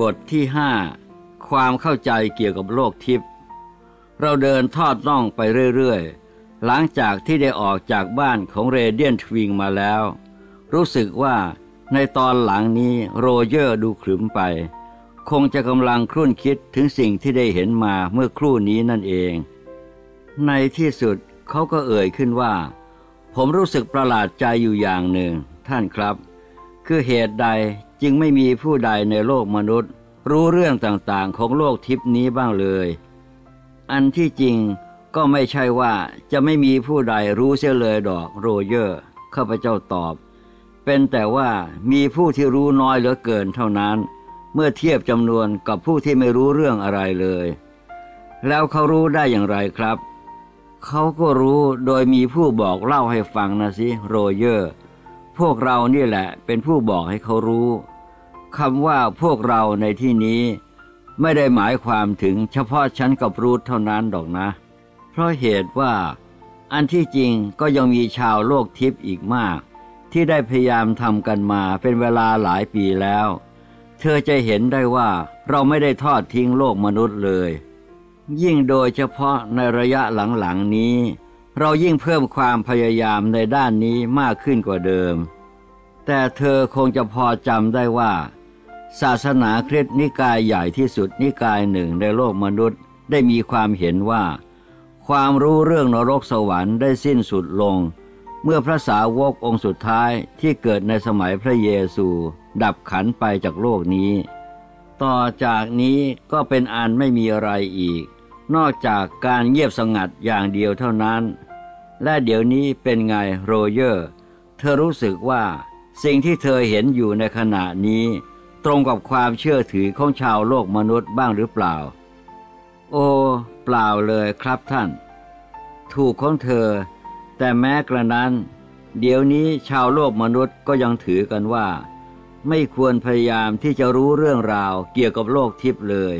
บทที่ห้าความเข้าใจเกี่ยวกับโลกทิพย์เราเดินทอดน่องไปเรื่อยๆ หลังจากที่ได้ออกจากบ้านของเรเดียนทวิงมาแล้ว รู้สึกว่าในตอนหลังนี้โรเจอร์ดูขรึมไป คงจะกำลังครุ่นคิดถึงสิ่งที่ได้เห็นมาเมื่อครู่นี้นั่นเอง ในที่สุดเขาก็เอ่ยขึ้นว่า ผมรู้สึกประหลาดใจอยู่อย่างหนึ่งท่านครับ คือเหตุใด จึงไม่มีผู้ใดในโลกมนุษย์ รู้เรื่องต่างๆของโลกทิพนี้บ้างเลย อันที่จริงก็ไม่ใช่ว่าจะไม่มีผู้ใดรู้เสียเลยดอกโรเยอร์ข้าพเจ้าตอบ เป็นแต่ว่ามีผู้ที่รู้น้อยเหลือเกินเท่านั้น เมื่อเทียบจำนวนกับผู้ที่ไม่รู้เรื่องอะไรเลย แล้วเขารู้ได้อย่างไรครับ เขาก็รู้โดยมีผู้บอกเล่าให้ฟังนะสิโรเยอร์ พวกเรานี่แหละเป็นผู้บอกให้เขารู้คำว่าพวกเราในที่นี้ ไม่ได้หมายความถึงเฉพาะฉันกับรูทเท่านั้นดอกนะ เพราะเหตุว่า อันที่จริงก็ยังมีชาวโลกทิพย์อีกมาก ที่ได้พยายามทำกันมาเป็นเวลาหลายปีแล้ว เธอจะเห็นได้ว่าเราไม่ได้ทอดทิ้งโลกมนุษย์เลย ยิ่งโดยเฉพาะในระยะหลังๆนี้ เรายิ่งเพิ่มความพยายามในด้านนี้มากขึ้นกว่าเดิม แต่เธอคงจะพอจำได้ว่า ศาสนาคริสต์นิกายใหญ่ที่สุดนิกายหนึ่งในโลกมนุษย์ได้มีความเห็นว่า ความรู้เรื่องนรกสวรรค์ได้สิ้นสุดลง เมื่อพระสาวกองค์สุดท้ายที่เกิดในสมัยพระเยซู ดับขันไปจากโลกนี้ ต่อจากนี้ก็เป็นอันไม่มีอะไรอีก นอกจากการเงียบสงัดอย่างเดียวเท่านั้น และเดี๋ยวนี้เป็นไงโรเยอร์ เธอรู้สึกว่าสิ่งที่เธอเห็นอยู่ในขณะนี้ ตรงกับความเชื่อถือของชาวโลกมนุษย์บ้างหรือเปล่า โอ้เปล่าเลยครับท่าน ถูกของเธอ แต่แม้กระนั้น เดี๋ยวนี้ชาวโลกมนุษย์ก็ยังถือกันว่า ไม่ควรพยายามที่จะรู้เรื่องราวเกี่ยวกับโลกทิพย์เลย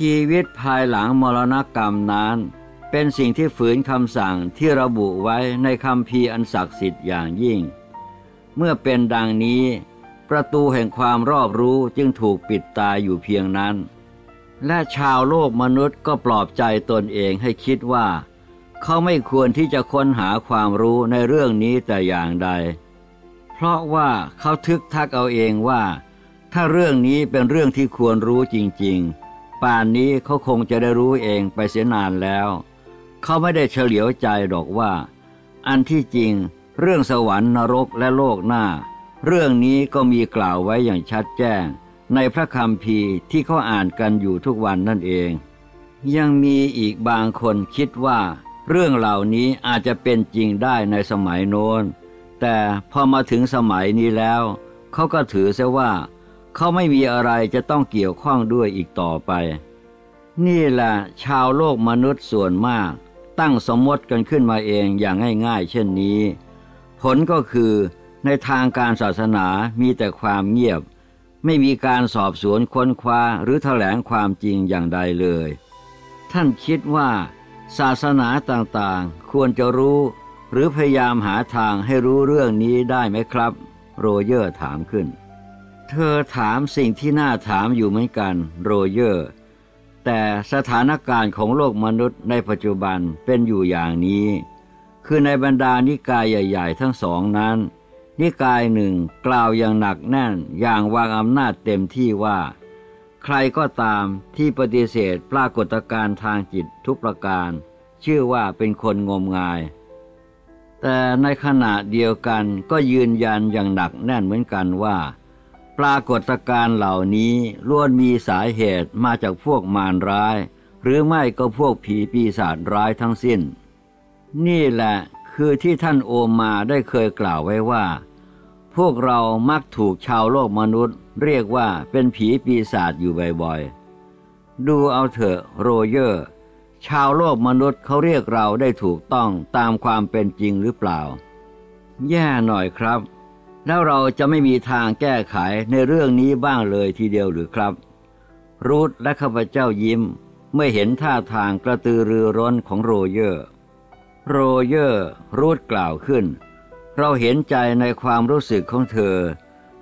ชีวิตภายหลังมรณกรรมนั้น เป็นสิ่งที่ฝืนคำสั่งที่ระบุไว้ในคำพีอันศักดิ์สิทธิ์อย่างยิ่ง เมื่อเป็นดังนี้ ประตูแห่งความรอบรู้จึงถูกปิดตายอยู่เพียงนั้น และชาวโลกมนุษย์ก็ปลอบใจตนเองให้คิดว่า เขาไม่ควรที่จะค้นหาความรู้ในเรื่องนี้แต่อย่างใด เพราะว่าเขาทึกทักเอาเองว่า ถ้าเรื่องนี้เป็นเรื่องที่ควรรู้จริง ๆ ป่านนี้เขาคงจะได้รู้เองไปเสียนานแล้ว เขาไม่ได้เฉลียวใจดอกว่า อันที่จริง เรื่องสวรรค์นรกและโลกหน้า เรื่องนี้ก็มีกล่าวไว้อย่างชัดแจ้ง ในพระคำพีที่เขาอ่านกันอยู่ทุกวันนั่นเอง ยังมีอีกบางคนคิดว่า เรื่องเหล่านี้อาจจะเป็นจริงได้ในสมัยโน้น แต่พอมาถึงสมัยนี้แล้วเขาก็ถือซะว่าเขาไม่มีอะไรจะต้องเกี่ยวข้องด้วยอีกต่อไป นี่แหละชาวโลกมนุษย์ส่วนมาก ตั้งสมมติกันขึ้นมาเองอย่างง่ายๆ เช่นนี้ ผลก็คือในทางการศาสนามีแต่ความเงียบ ไม่มีการสอบสวนค้นคว้าหรือถแถลงความจริงอย่างใดเลย ท่านคิดว่า ศาสนาต่างๆ ควรจะรู้ หรือพยายามหาทางให้รู้เรื่องนี้ได้ไหมครับ โรเยอร์ถามขึ้น เธอถามสิ่งที่น่าถามอยู่เหมือนกัน โรเยอร์ แต่สถานการณ์ของโลกมนุษย์ในปัจจุบันเป็นอยู่อย่างนี้ คือในบรรดานิกายใหญ่ ๆ ทั้งสองนั้น นิกายหนึ่งกล่าวอย่างหนักแน่นอย่างวางอำนาจเต็มที่ว่า ใครก็ตามที่ปฏิเสธปรากฏการณ์ทางจิตทุกประการ ชื่อว่าเป็นคนงมงาย แต่ในขณะเดียวกันก็ยืนยันอย่างหนักแน่นเหมือนกันว่า ปรากฏการ์เหล่านี้ล้วนมีสาเหตุมาจากพวกมารร้าย หรือไม่ก็พวกผีปีศาจร้ายทั้งสิ้น นี่แหละคือที่ท่านโอมาได้เคยกล่าวไว้ว่า พวกเรามักถูกชาวโลกมนุษย์ เรียกว่าเป็นผีปีศาจอยู่บ่อยๆ ดูเอาเถอะโรเยอร์ ชาวโลกมนุษย์เขาเรียกเราได้ถูกต้องตามความเป็นจริงหรือเปล่า แย่หน่อยครับ แล้วเราจะไม่มีทางแก้ไขในเรื่องนี้บ้างเลยทีเดียวหรือครับ รูธและข้าพเจ้ายิ้ม เมื่อเห็นท่าทางกระตือรือร้นของโรเยอร์ โรเยอร์รูธกล่าวขึ้น เราเห็นใจในความรู้สึกของเธอ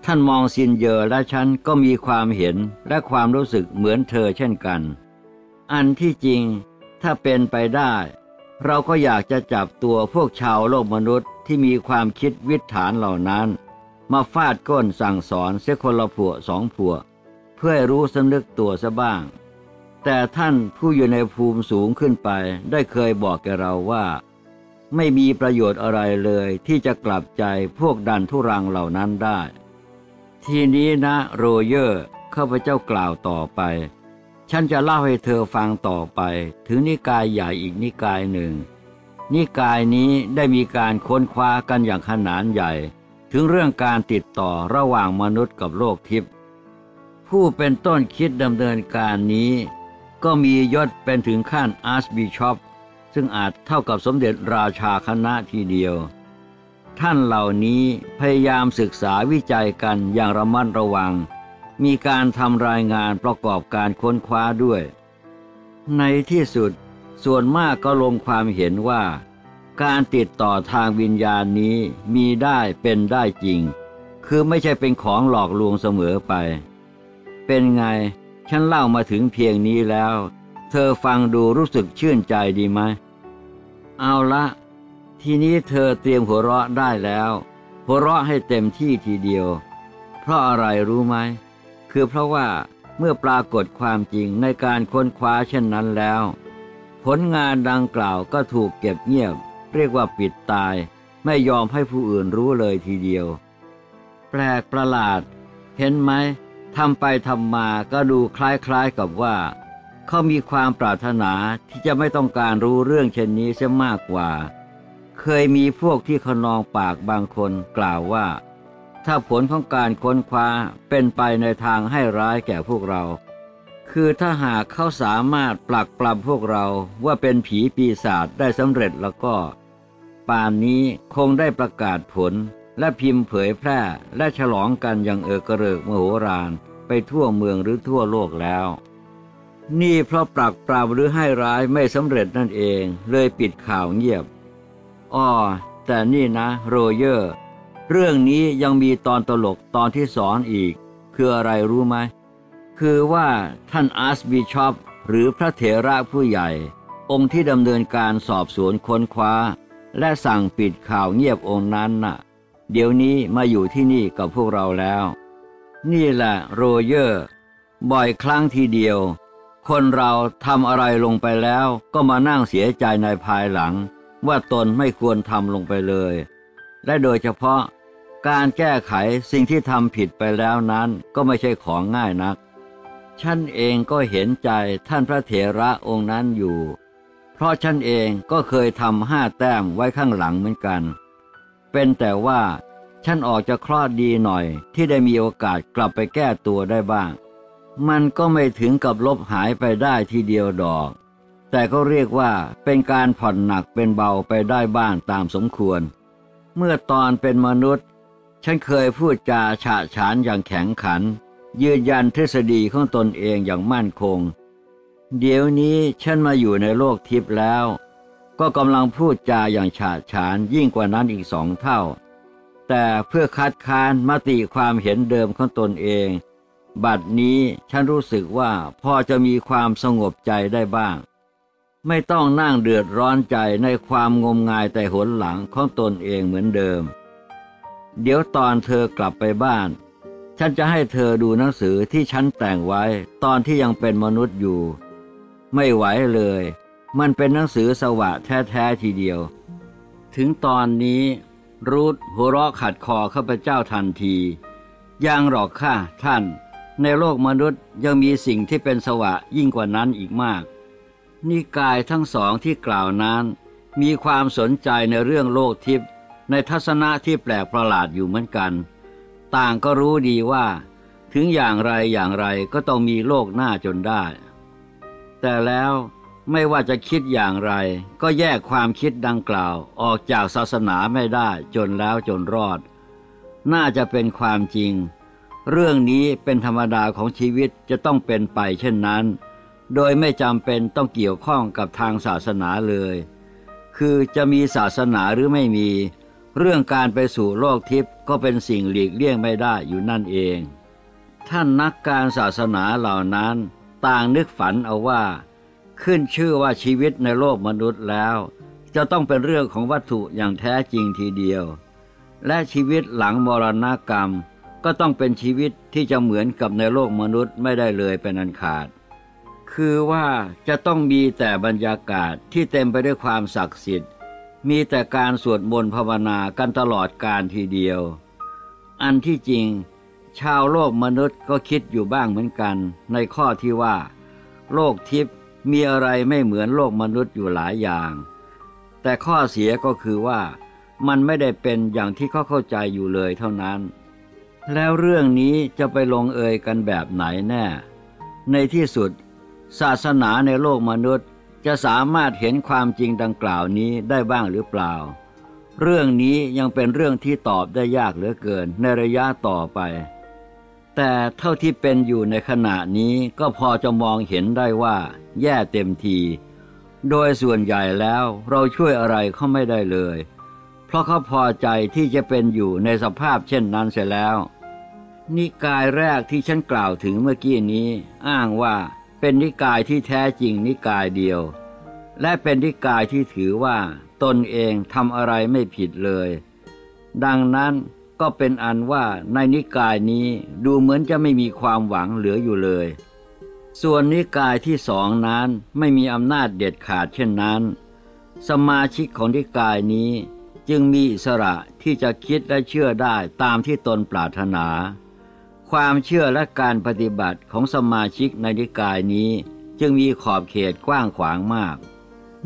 ท่าน Monsignor และฉันก็มีความเห็นและความรู้สึกเหมือนเธอเช่นกัน อันที่จริงถ้าเป็นไปได้ เราก็อยากจะจับตัวพวกชาวโลกมนุษย์ที่มีความคิดวิตถารเหล่านั้น มาฟาดก้นสั่งสอนเสียคนละผัวะสองผัวะ เพื่อรู้สำนึกตัวซะบ้าง แต่ท่านผู้อยู่ในภูมิสูงขึ้นไปได้เคยบอกแกเราว่า ไม่มีประโยชน์อะไรเลยที่จะกลับใจพวกดันทุรังเหล่านั้นได้ ทีนี้นะโรเยอร์ข้าพเจ้ากล่าวต่อไป ฉันจะเล่าให้เธอฟังต่อไป ถึงนิกายใหญ่อีกนิกายหนึ่ง นิกายนี้ได้มีการค้นคว้ากันอย่างขนานใหญ่ ถึงเรื่องการติดต่อระหว่างมนุษย์กับโลกทิพย์ผู้เป็นต้นคิดดำเนินการนี้ ก็มียศเป็นถึงขั้นอาร์สบิชอปซึ่งอาจเท่ากับสมเด็จราชาคณะทีเดียว ท่านเหล่านี้พยายามศึกษาวิจัยกันอย่างระมัดระวัง มีการทำรายงานประกอบการค้นคว้าด้วย ในที่สุดส่วนมากก็ลงความเห็นว่า การติดต่อทางวิญญาณนี้มีได้เป็นได้จริง คือไม่ใช่เป็นของหลอกลวงเสมอไป เป็นไง ฉันเล่ามาถึงเพียงนี้แล้ว เธอฟังดูรู้สึกชื่นใจดีไหม เอาละ ทีนี้เธอเตรียมหัวเราะได้แล้ว หัวเราะให้เต็มที่ทีเดียว เพราะอะไรรู้ไหม คือเพราะว่าเมื่อปรากฏความจริงในการค้นคว้าเช่นนั้นแล้ว ผลงานดังกล่าวก็ถูกเก็บเงียบ เรียกว่าปิดตาย ไม่ยอมให้ผู้อื่นรู้เลยทีเดียว แปลกประหลาด เห็นไหมทำไปทำมาก็ดูคล้ายๆกับว่า เขามีความปรารถนาที่จะไม่ต้องการรู้เรื่องเช่นนี้เสียมากกว่า เคยมีพวกที่ขนองปากบางคนกล่าวว่า ถ้าผลของการค้นคว้าเป็นไปในทางให้ร้ายแก่พวกเรา คือถ้าหากเขาสามารถปลักปลำพวกเราว่าเป็นผีปีศาจได้สำเร็จแล้วก็ ป่านนี้คงได้ประกาศผล และพิมพ์เผยแพร่และฉลองกันอย่างเอกระเริกมโหฬารไปทั่วเมืองหรือทั่วโลกแล้ว นี่เพราะปลักปลำหรือให้ร้ายไม่สำเร็จนั่นเองเลยปิดข่าวเงียบอ้อแต่นี่นะโรเยอร์ เรื่องนี้ยังมีตอนตลกตอนที่สอนอีก คืออะไรรู้ไหม คือว่าท่านอาร์สบิชอปหรือพระเถระผู้ใหญ่ องค์ที่ดำเนินการสอบสวนค้นคว้า และสั่งปิดข่าวเงียบองค์นั้นน่ะ เดี๋ยวนี้มาอยู่ที่นี่กับพวกเราแล้ว นี่แหละโรเยอร์ บ่อยครั้งทีเดียว คนเราทำอะไรลงไปแล้วก็มานั่งเสียใจในภายหลัง ว่าตนไม่ควรทำลงไปเลย และโดยเฉพาะการแก้ไขสิ่งที่ทำผิดไปแล้วนั้นก็ไม่ใช่ของง่ายนักฉันเองก็เห็นใจท่านพระเถระองค์นั้นอยู่ เพราะฉันเองก็เคยทำห้าแต้มไว้ข้างหลังเหมือนกัน เป็นแต่ว่าฉันออกจะคลอดดีหน่อยที่ได้มีโอกาสกลับไปแก้ตัวได้บ้าง มันก็ไม่ถึงกับลบหายไปได้ทีเดียวดอก แต่ก็เรียกว่าเป็นการผ่อนหนักเป็นเบาไปได้บ้างตามสมควร เมื่อตอนเป็นมนุษย์ ฉันเคยพูดจาฉะฉานอย่างแข็งขัน ยืนยันทฤษฎีของตนเองอย่างมั่นคง เดี๋ยวนี้ฉันมาอยู่ในโลกทิพย์แล้ว ก็กำลังพูดจาอย่างฉะฉานยิ่งกว่านั้นอีกสองเท่า แต่เพื่อคัดค้านมติความเห็นเดิมของตนเอง บัดนี้ฉันรู้สึกว่าพอจะมีความสงบใจได้บ้าง ไม่ต้องนั่งเดือดร้อนใจในความงมงายแต่หนหลังของตนเองเหมือนเดิม เดี๋ยวตอนเธอกลับไปบ้านฉันจะให้เธอดูหนังสือที่ฉันแต่งไว้ตอนที่ยังเป็นมนุษย์อยู่ ไม่ไหวเลย มันเป็นหนังสือสวะแท้ๆทีเดียว ถึงตอนนี้ รูทหัวเราะขัดคอข้าพเจ้าทันทียังหรอกค่ะท่าน ในโลกมนุษย์ยังมีสิ่งที่เป็นสวะยิ่งกว่านั้นอีกมาก นิกายทั้งสองที่กล่าวนั้น มีความสนใจในเรื่องโลกทิพย์ในทัศนะที่แปลกประหลาดอยู่เหมือนกัน ต่างก็รู้ดีว่า ถึงอย่างไรอย่างไรก็ต้องมีโลกหน้าจนได้ แต่แล้วไม่ว่าจะคิดอย่างไร ก็แยกความคิดดังกล่าวออกจากศาสนาไม่ได้จนแล้วจนรอด น่าจะเป็นความจริง เรื่องนี้เป็นธรรมดาของชีวิตจะต้องเป็นไปเช่นนั้น โดยไม่จำเป็นต้องเกี่ยวข้องกับทางศาสนาเลย คือจะมีศาสนาหรือไม่มี เรื่องการไปสู่โลกทิพย์ก็เป็นสิ่งหลีกเลี่ยงไม่ได้อยู่นั่นเอง ท่านนักการศาสนาเหล่านั้น ต่างนึกฝันเอาว่า ขึ้นชื่อว่าชีวิตในโลกมนุษย์แล้ว จะต้องเป็นเรื่องของวัตถุอย่างแท้จริงทีเดียว และชีวิตหลังมรณกรรม ก็ต้องเป็นชีวิตที่จะเหมือนกับในโลกมนุษย์ไม่ได้เลยเป็นอันขาด คือว่าจะต้องมีแต่บรรยากาศที่เต็มไปด้วยความศักดิ์สิทธิ์ มีแต่การสวดมนต์ภาวนากันตลอดการทีเดียว อันที่จริง ชาวโลกมนุษย์ก็คิดอยู่บ้างเหมือนกัน ในข้อที่ว่า โลกทิพย์มีอะไรไม่เหมือนโลกมนุษย์อยู่หลายอย่าง แต่ข้อเสียก็คือว่า มันไม่ได้เป็นอย่างที่เขาเข้าใจอยู่เลยเท่านั้น แล้วเรื่องนี้จะไปลงเอยกันแบบไหนแน่ ในที่สุด ศาสนาในโลกมนุษย์จะสามารถเห็นความจริงดังกล่าวนี้ได้บ้างหรือเปล่า เรื่องนี้ยังเป็นเรื่องที่ตอบได้ยากเหลือเกินในระยะต่อไป แต่เท่าที่เป็นอยู่ในขณะนี้ก็พอจะมองเห็นได้ว่าแย่เต็มที โดยส่วนใหญ่แล้วเราช่วยอะไรเขาไม่ได้เลย เพราะเขาพอใจที่จะเป็นอยู่ในสภาพเช่นนั้นเสียแล้ว นิกายแรกที่ฉันกล่าวถึงเมื่อกี้นี้ อ้างว่าเป็นนิกายที่แท้จริงนิกายเดียว และเป็นนิกายที่ถือว่า ตนเองทำอะไรไม่ผิดเลย ดังนั้น ก็เป็นอันว่าในนิกายนี้ดูเหมือนจะไม่มีความหวังเหลืออยู่เลย ส่วนนิกายที่สองนั้นไม่มีอำนาจเด็ดขาดเช่นนั้น สมาชิกของนิกายนี้จึงมีอิสระที่จะคิดและเชื่อได้ตามที่ตนปรารถนา ความเชื่อและการปฏิบัติของสมาชิกในนิกายนี้จึงมีขอบเขตกว้างขวางมาก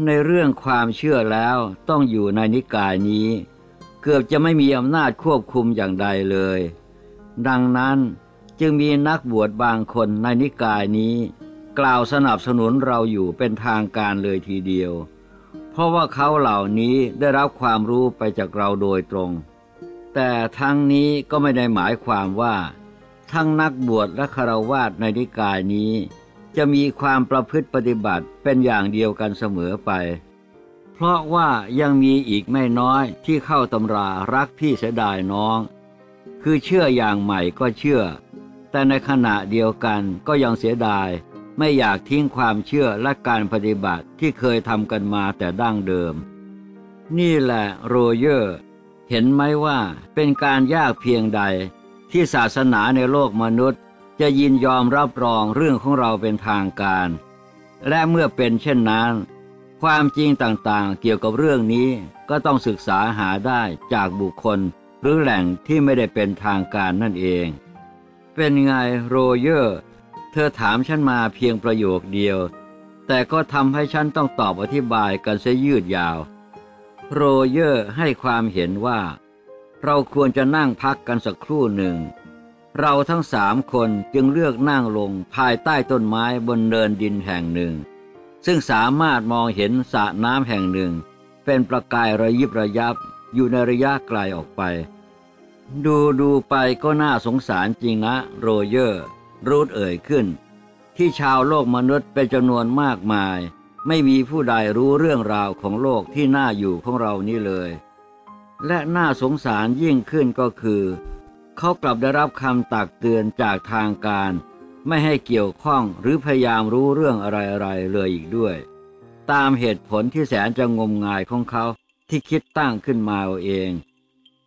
ในเรื่องความเชื่อแล้วต้องอยู่ในนิกายนี้ เกือบจะไม่มีอำนาจควบคุมอย่างใดเลย ดังนั้นจึงมีนักบวชบางคนในนิกายนี้ กล่าวสนับสนุนเราอยู่เป็นทางการเลยทีเดียว เพราะว่าเขาเหล่านี้ได้รับความรู้ไปจากเราโดยตรง แต่ทั้งนี้ก็ไม่ได้หมายความว่า ทั้งนักบวชและคารวาสในนิกายนี้ จะมีความประพฤติปฏิบัติเป็นอย่างเดียวกันเสมอไป เพราะว่ายังมีอีกไม่น้อยที่เข้าตำรารักพี่เสียดายน้อง คือเชื่ออย่างใหม่ก็เชื่อ แต่ในขณะเดียวกันก็ยังเสียดาย ไม่อยากทิ้งความเชื่อและการปฏิบัติที่เคยทำกันมาแต่ดั้งเดิม นี่แหละโรเยอร์ เห็นไหมว่าเป็นการยากเพียงใด ที่ศาสนาในโลกมนุษย์ จะยินยอมรับรองเรื่องของเราเป็นทางการ และเมื่อเป็นเช่นนั้น ความจริงต่างๆ เกี่ยวกับเรื่องนี้ก็ต้องศึกษาหาได้จากบุคคล หรือแหล่งที่ไม่ได้เป็นทางการนั่นเอง เป็นไงโรเยอร์ เธอถามฉันมาเพียงประโยคเดียว แต่ก็ทำให้ฉันต้องตอบอธิบายกันเสียยืดยาว โรเยอร์ให้ความเห็นว่า เราควรจะนั่งพักกันสักครู่หนึ่ง เราทั้งสามคนจึงเลือกนั่งลงภายใต้ต้นไม้บนเนินดินแห่งหนึ่ง ซึ่งสามารถมองเห็นสระน้ำแห่งหนึ่ง เป็นประกายระยิบระยับอยู่ในระยะไกลออกไป ดูดูไปก็น่าสงสารจริงนะ โรเยอร์ รูดเอ่ยขึ้น ที่ชาวโลกมนุษย์เป็นจำนวนมากมาย ไม่มีผู้ใดรู้เรื่องราวของโลกที่น่าอยู่ของเรานี้เลย และน่าสงสารยิ่งขึ้นก็คือ เขากลับได้รับคำตักเตือนจากทางการ ไม่ให้เกี่ยวข้องหรือพยายามรู้เรื่องอะไรๆเลยอีกด้วย ตามเหตุผลที่แสนจะงมงายของเขาที่คิดตั้งขึ้นมาเอาเอง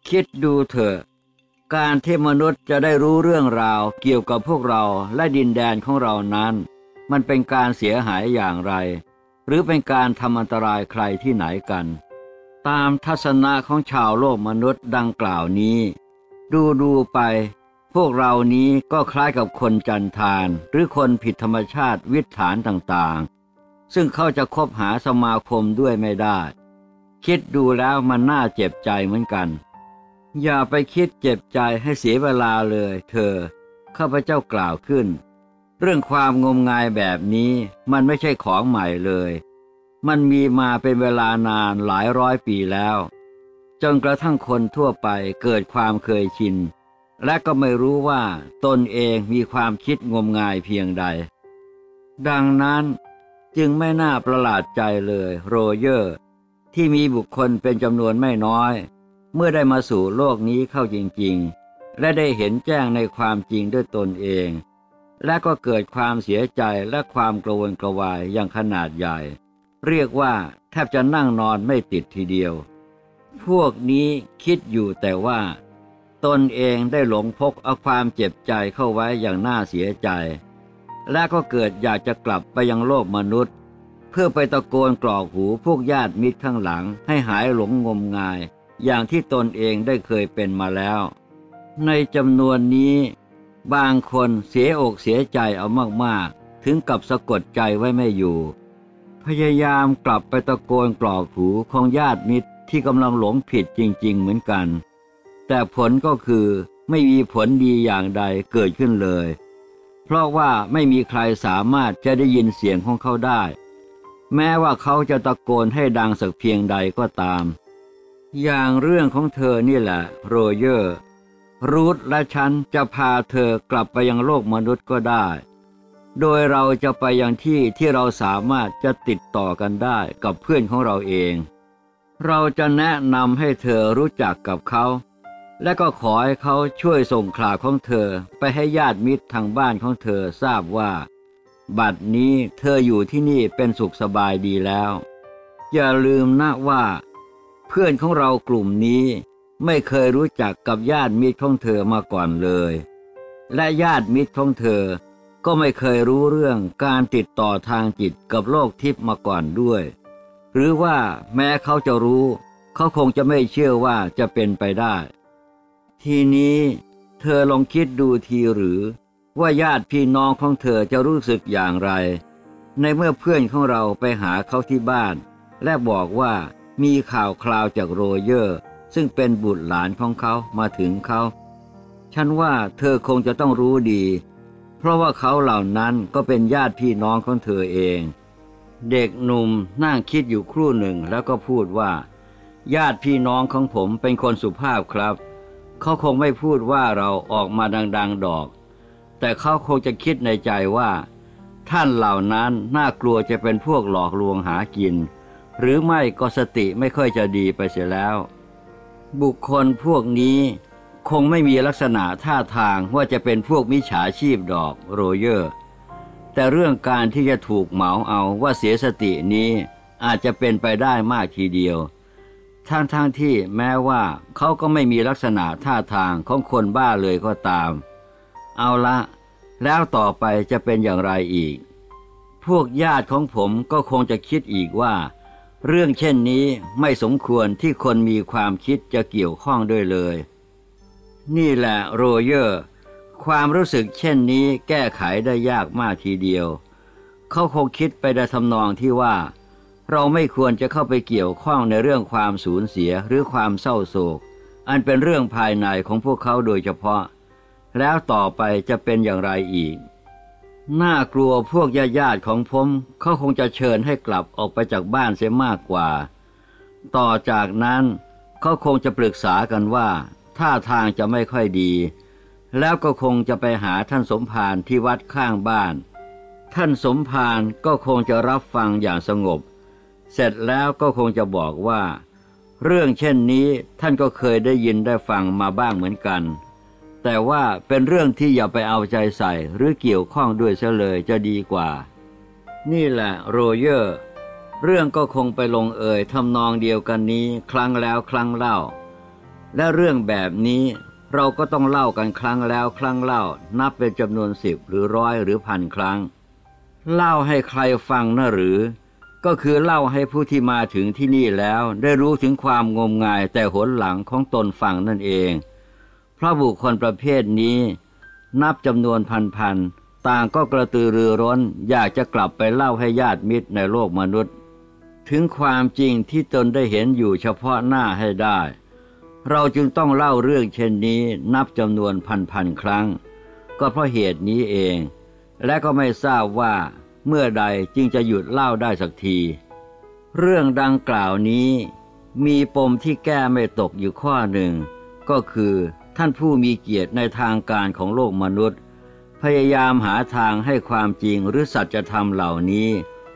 คิดดูเถอะ การที่มนุษย์จะได้รู้เรื่องราวเกี่ยวกับพวกเราและดินแดนของเรานั้น มันเป็นการเสียหายอย่างไร หรือเป็นการทำอันตรายใครที่ไหนกัน ตามทัศนะของชาวโลกมนุษย์ดังกล่าวนี้ ดูดูไป พวกเรานี้ก็คล้ายกับคนจันทานหรือคนผิดธรรมชาติวิถฐานต่างๆ ซึ่งเขาจะคบหาสมาคมด้วยไม่ได้ คิดดูแล้วมันน่าเจ็บใจเหมือนกัน อย่าไปคิดเจ็บใจให้เสียเวลาเลย เธอข้าพเจ้ากล่าวขึ้น เรื่องความงมงายแบบนี้มันไม่ใช่ของใหม่เลย มันมีมาเป็นเวลานานหลายร้อยปีแล้ว จนกระทั่งคนทั่วไปเกิดความเคยชิน และก็ไม่รู้ว่าตนเองมีความคิดงมงายเพียงใด ดังนั้นจึงไม่น่าประหลาดใจเลยโรเยอร์ ที่มีบุคคลเป็นจำนวนไม่น้อย เมื่อได้มาสู่โลกนี้เข้าจริงๆ และได้เห็นแจ้งในความจริงด้วยตนเอง และก็เกิดความเสียใจและความกระวนกระวายอย่างขนาดใหญ่ เรียกว่าแทบจะนั่งนอนไม่ติดทีเดียว พวกนี้คิดอยู่แต่ว่า ตนเองได้หลงพกเอาความเจ็บใจเข้าไว้อย่างน่าเสียใจ และก็เกิดอยากจะกลับไปยังโลกมนุษย์ เพื่อไปตะโกนกรอกหูพวกญาติมิตรข้างหลังให้หายหลงงมงาย อย่างที่ตนเองได้เคยเป็นมาแล้ว ในจำนวนนี้ บางคนเสียอกเสียใจเอามากๆ ถึงกับสะกดใจไว้ไม่อยู่ พยายามกลับไปตะโกนกรอกหูของญาติมิตรที่กำลังหลงผิดจริง ๆ เหมือนกัน แต่ผลก็คือไม่มีผลดีอย่างใดเกิดขึ้นเลย เพราะว่าไม่มีใครสามารถจะได้ยินเสียงของเขาได้ แม้ว่าเขาจะตะโกนให้ดังสักเพียงใดก็ตาม อย่างเรื่องของเธอนี่แหละ โรเยอร์ รูทและฉันจะพาเธอกลับไปยังโลกมนุษย์ก็ได้ โดยเราจะไปยังที่ที่เราสามารถจะติดต่อกันได้กับเพื่อนของเราเอง เราจะแนะนำให้เธอรู้จักกับเขา และก็ขอให้เขาช่วยส่งข่าวของเธอไปให้ญาติมิตรทางบ้านของเธอทราบว่า บัดนี้เธออยู่ที่นี่เป็นสุขสบายดีแล้ว อย่าลืมนะว่า เพื่อนของเรากลุ่มนี้ไม่เคยรู้จักกับญาติมิตรของเธอมาก่อนเลย และญาติมิตรของเธอก็ไม่เคยรู้เรื่องการติดต่อทางจิตกับโลกทิพย์มาก่อนด้วย หรือว่าแม้เขาจะรู้ เขาคงจะไม่เชื่อว่าจะเป็นไปได้ ทีนี้เธอลองคิดดูทีหรือ ว่าญาติพี่น้องของเธอจะรู้สึกอย่างไร ในเมื่อเพื่อนของเราไปหาเขาที่บ้าน และบอกว่ามีข่าวคราวจากโรเยอร์ ซึ่งเป็นบุตรหลานของเขามาถึงเขา ฉันว่าเธอคงจะต้องรู้ดี เพราะว่าเขาเหล่านั้นก็เป็นญาติพี่น้องของเธอเอง เด็กหนุ่มนั่งคิดอยู่ครู่หนึ่งแล้วก็พูดว่า ญาติพี่น้องของผมเป็นคนสุภาพครับ เขาคงไม่พูดว่าเราออกมาดัง ๆ ดอก แต่เขาคงจะคิดในใจว่า ท่านเหล่านั้นน่ากลัวจะเป็นพวกหลอกลวงหากิน หรือไม่ก็สติไม่ค่อยจะดีไปเสียแล้ว บุคคลพวกนี้คงไม่มีลักษณะท่าทางว่าจะเป็นพวกมิจฉาชีพดอกโรเยอร์ แต่เรื่องการที่จะถูกเหมาเอาว่าเสียสตินี้อาจจะเป็นไปได้มากทีเดียว ทั้งๆทที่แม้ว่าเขาก็ไม่มีลักษณะท่าทางของคนบ้าเลยก็ตาม เอาละ แล้วต่อไปจะเป็นอย่างไรอีก พวกญาติของผมก็คงจะคิดอีกว่า เรื่องเช่นนี้ไม่สมควรที่คนมีความคิดจะเกี่ยวข้องด้วยเลย นี่แหละโรเยอร์ ความรู้สึกเช่นนี้แก้ไขได้ยากมากทีเดียว เขาคงคิดไปในทำนองที่ว่า เราไม่ควรจะเข้าไปเกี่ยวข้องในเรื่องความสูญเสียหรือความเศร้าโศก อันเป็นเรื่องภายในของพวกเขาโดยเฉพาะ แล้วต่อไปจะเป็นอย่างไรอีก น่ากลัวพวกญาติญาติของผมเขาคงจะเชิญให้กลับออกไปจากบ้านเสียมากกว่า ต่อจากนั้นเขาคงจะปรึกษากันว่าท่าทางจะไม่ค่อยดี แล้วก็คงจะไปหาท่านสมภารที่วัดข้างบ้าน ท่านสมภารก็คงจะรับฟังอย่างสงบ เสร็จแล้วก็คงจะบอกว่า เรื่องเช่นนี้ท่านก็เคยได้ยินได้ฟังมาบ้างเหมือนกัน แต่ว่าเป็นเรื่องที่อย่าไปเอาใจใส่หรือเกี่ยวข้องด้วยเสียเลยจะดีกว่า นี่แหละโรเยอร์ เรื่องก็คงไปลงเอ่ยทำนองเดียวกันนี้ครั้งแล้วครั้งเล่า และเรื่องแบบนี้เราก็ต้องเล่ากันครั้งแล้วครั้งเล่า นับเป็นจำนวนสิบหรือร้อยหรือพันครั้ง เล่าให้ใครฟังนะหรือ ก็คือเล่าให้ผู้ที่มาถึงที่นี่แล้วได้รู้ถึงความงมงายแต่หนหลังของตนฟังนั่นเอง เพราะบุคคลประเภทนี้ นับจำนวนพันๆต่างก็กระตือรือร้นอยากจะกลับไปเล่าให้ญาติมิตรในโลกมนุษย์ ถึงความจริงที่ตนได้เห็นอยู่เฉพาะหน้าให้ได้ เราจึงต้องเล่าเรื่องเช่นนี้นับจำนวนพันๆครั้ง ก็เพราะเหตุนี้เอง และก็ไม่ทราบว่า เมื่อใดจึงจะหยุดเล่าได้สักที เรื่องดังกล่าวนี้ มีปมที่แก้ไม่ตกอยู่ข้อหนึ่ง ก็คือท่านผู้มีเกียรติในทางการของโลกมนุษย์ พยายามหาทางให้ความจริงหรือสัจธรรมเหล่านี้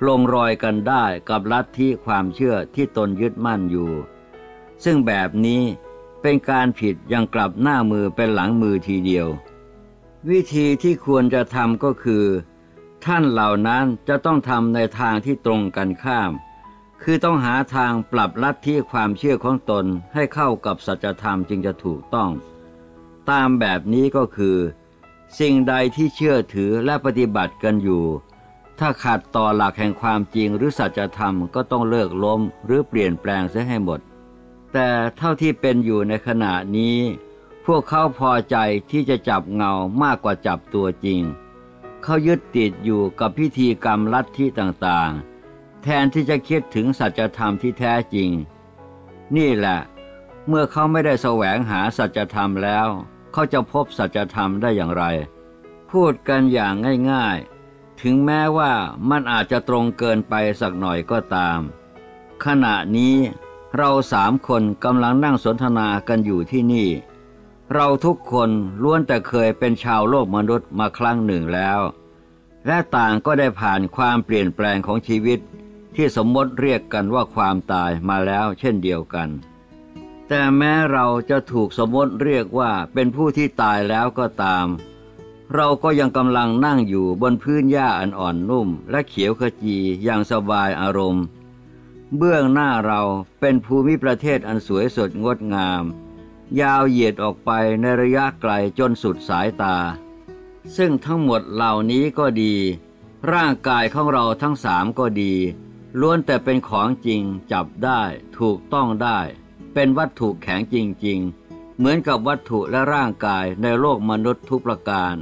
ลงรอยกันได้กับลัทธิความเชื่อที่ตนยึดมั่นอยู่ ซึ่งแบบนี้เป็นการผิดยังกลับหน้ามือเป็นหลังมือทีเดียว วิธีที่ควรจะทำก็คือ ท่านเหล่านั้นจะต้องทำในทางที่ตรงกันข้าม คือต้องหาทางปรับลัทธิความเชื่อของตนให้เข้ากับสัจธรรมจึงจะถูกต้อง ตามแบบนี้ก็คือ สิ่งใดที่เชื่อถือและปฏิบัติกันอยู่ ถ้าขัดต่อหลักแห่งความจริงหรือสัจธรรมก็ต้องเลิกล้มหรือเปลี่ยนแปลงเสียให้หมด แต่เท่าที่เป็นอยู่ในขณะนี้ พวกเขาพอใจที่จะจับเงามากกว่าจับตัวจริง เขายึดติดอยู่กับพิธีกรรมลัทธิต่างๆ แทนที่จะคิดถึงสัจธรรมที่แท้จริง นี่แหละ เมื่อเขาไม่ได้แสวงหาสัจธรรมแล้ว เขาจะพบสัจธรรมได้อย่างไร พูดกันอย่างง่ายๆ ถึงแม้ว่ามันอาจจะตรงเกินไปสักหน่อยก็ตาม ขณะนี้เราสามคนกำลังนั่งสนทนากันอยู่ที่นี่ เราทุกคนล้วนแต่เคยเป็นชาวโลกมนุษย์มาครั้งหนึ่งแล้ว และต่างก็ได้ผ่านความเปลี่ยนแปลงของชีวิต ที่สมมติเรียกกันว่าความตายมาแล้วเช่นเดียวกัน แต่แม้เราจะถูกสมมติเรียกว่าเป็นผู้ที่ตายแล้วก็ตาม เราก็ยังกำลังนั่งอยู่บนพื้นหญ้าอันอ่อนนุ่ม และเขียวขจีอย่างสบายอารมณ์ เบื้องหน้าเราเป็นภูมิประเทศอันสวยสดงดงาม ยาวเหยียดออกไปในระยะไกลจนสุดสายตา ซึ่งทั้งหมดเหล่านี้ก็ดี ร่างกายของเราทั้งสามก็ดี ล้วนแต่เป็นของจริงจับได้ ถูกต้องได้ เป็นวัตถุแข็งจริง ๆ เหมือนกับวัตถุและร่างกายในโลกมนุษย์ทุกประการ